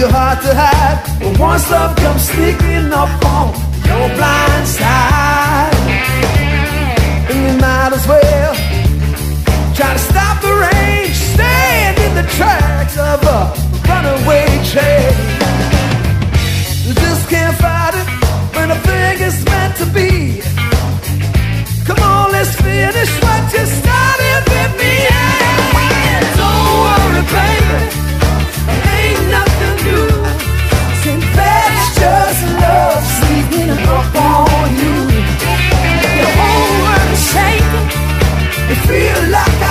you're hard to hide. But once love comes sneaking up on your blind side, and you might as well try to stop the rain. Stand in the tracks of a runaway train. You just can't fight it when a thing is meant to be. Come on, let's finish. Like